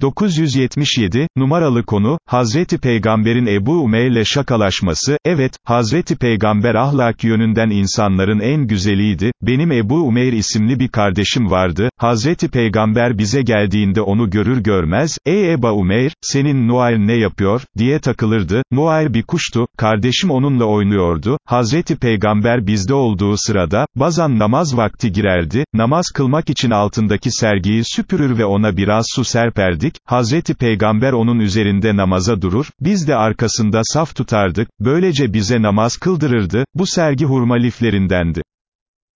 977, numaralı konu, Hazreti Peygamber'in Ebu Umeyr'le şakalaşması, evet, Hazreti Peygamber ahlak yönünden insanların en güzeliydi, benim Ebu Umeyr isimli bir kardeşim vardı, Hazreti Peygamber bize geldiğinde onu görür görmez, ey Eba Umeyr, senin Nuayr ne yapıyor, diye takılırdı, Nuayr bir kuştu, kardeşim onunla oynuyordu, Hazreti Peygamber bizde olduğu sırada, bazan namaz vakti girerdi, namaz kılmak için altındaki sergiyi süpürür ve ona biraz su serperdik, Hazreti Peygamber onun üzerinde namaza durur, biz de arkasında saf tutardık, böylece bize namaz kıldırırdı, bu sergi hurma liflerindendi.